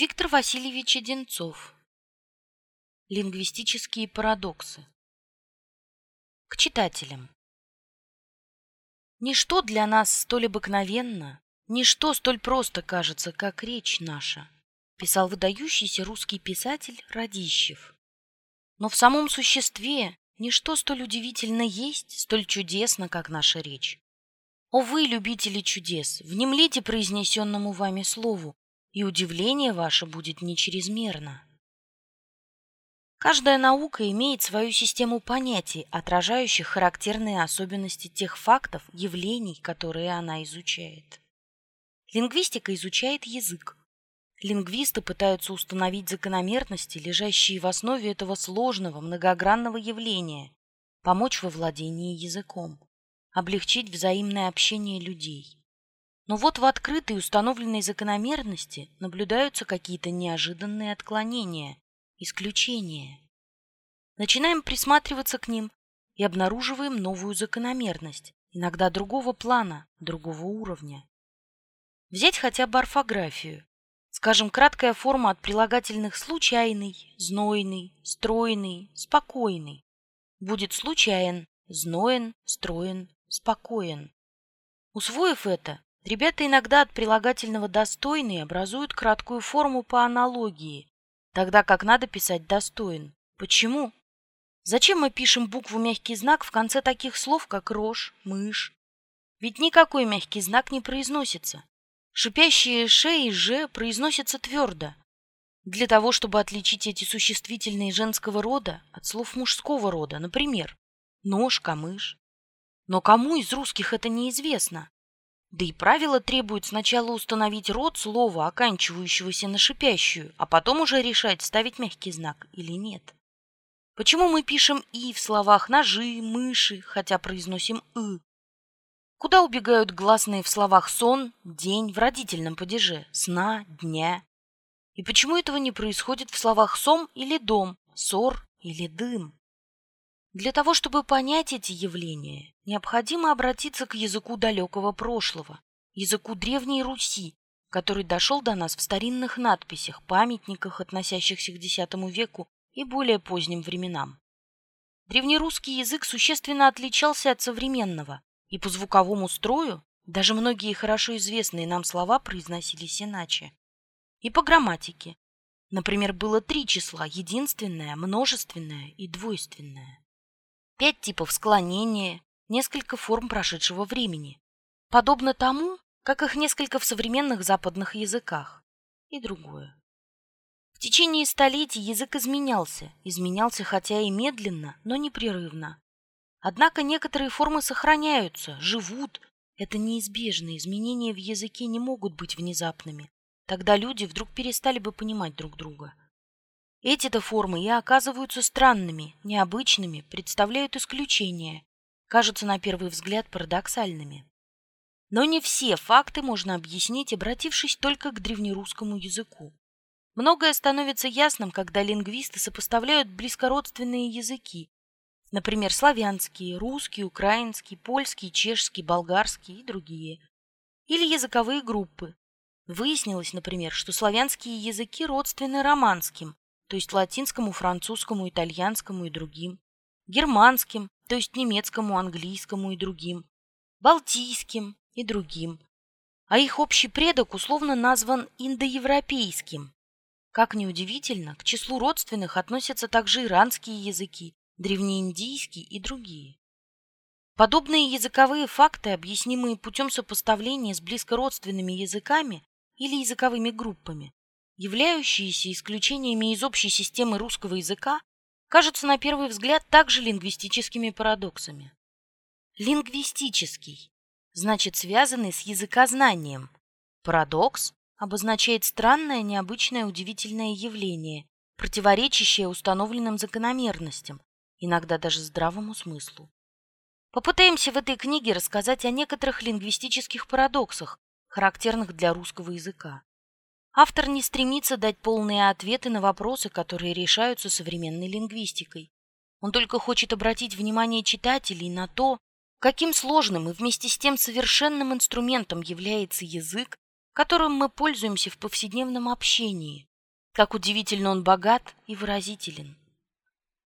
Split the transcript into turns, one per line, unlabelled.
Виктор Васильевич Одинцов. Лингвистические парадоксы. К читателям. Ничто для нас столь обыкновенно, ничто столь просто кажется, как речь наша, писал выдающийся русский писатель Радищев. Но в самом существе ничто столь удивительно есть, столь чудесно, как наша речь. О вы, любители чудес, внемлите произнесенному вами слову, и удивление ваше будет не чрезмерно. Каждая наука имеет свою систему понятий, отражающих характерные особенности тех фактов, явлений, которые она изучает. Лингвистика изучает язык. Лингвисты пытаются установить закономерности, лежащие в основе этого сложного, многогранного явления, помочь во владении языком, облегчить взаимное общение людей. Но вот в открытой установленной закономерности наблюдаются какие-то неожиданные отклонения, исключения. Начинаем присматриваться к ним и обнаруживаем новую закономерность, иногда другого плана, другого уровня. Взять хотя бы орфографию. Скажем, краткая форма от прилагательных случайный, знойный, стройный, спокойный. Будет случайен, зноен, строен, спокоен. Усвоив это, Ребята иногда от прилагательного «достойный» образуют краткую форму по аналогии, тогда как надо писать «достоин». Почему? Зачем мы пишем букву «мягкий знак» в конце таких слов, как «рожь», «мышь»? Ведь никакой мягкий знак не произносится. Шипящие «ш» и «ж» произносятся твердо. Для того, чтобы отличить эти существительные женского рода от слов мужского рода, например, «нож», «камыш». Но кому из русских это неизвестно? Да и правило требует сначала установить род слова, оканчивающегося на шипящую, а потом уже решать, ставить мягкий знак или нет. Почему мы пишем «и» в словах «ножи», «мыши», хотя произносим «ы»? Куда убегают гласные в словах «сон», «день» в родительном падеже, «сна», «дня»? И почему этого не происходит в словах «сом» или «дом», «сор» или «дым»? Для того, чтобы понять эти явления, необходимо обратиться к языку далекого прошлого, языку Древней Руси, который дошел до нас в старинных надписях, памятниках, относящихся к X веку и более поздним временам. Древнерусский язык существенно отличался от современного, и по звуковому строю даже многие хорошо известные нам слова произносились иначе. И по грамматике. Например, было три числа – единственное, множественное и двойственное пять типов склонения, несколько форм прошедшего времени, подобно тому, как их несколько в современных западных языках, и другое. В течение столетий язык изменялся, изменялся хотя и медленно, но непрерывно. Однако некоторые формы сохраняются, живут. Это неизбежно, изменения в языке не могут быть внезапными. Тогда люди вдруг перестали бы понимать друг друга. Эти-то формы и оказываются странными, необычными, представляют исключения, кажутся на первый взгляд парадоксальными. Но не все факты можно объяснить, обратившись только к древнерусскому языку. Многое становится ясным, когда лингвисты сопоставляют близкородственные языки, например, славянские, русский, украинский, польский, чешский, болгарский и другие, или языковые группы. Выяснилось, например, что славянские языки родственны романским, то есть латинскому, французскому, итальянскому и другим, германским, то есть немецкому, английскому и другим, балтийским и другим, а их общий предок условно назван индоевропейским. Как ни удивительно, к числу родственных относятся также иранские языки, древнеиндийский и другие. Подобные языковые факты, объяснимые путем сопоставления с близкородственными языками или языковыми группами, являющиеся исключениями из общей системы русского языка, кажутся на первый взгляд также лингвистическими парадоксами. Лингвистический значит связанный с языкознанием. Парадокс обозначает странное, необычное, удивительное явление, противоречащее установленным закономерностям, иногда даже здравому смыслу. Попытаемся в этой книге рассказать о некоторых лингвистических парадоксах, характерных для русского языка. Автор не стремится дать полные ответы на вопросы, которые решаются современной лингвистикой. Он только хочет обратить внимание читателей на то, каким сложным и вместе с тем совершенным инструментом является язык, которым мы пользуемся в повседневном общении. Как удивительно он богат и выразителен.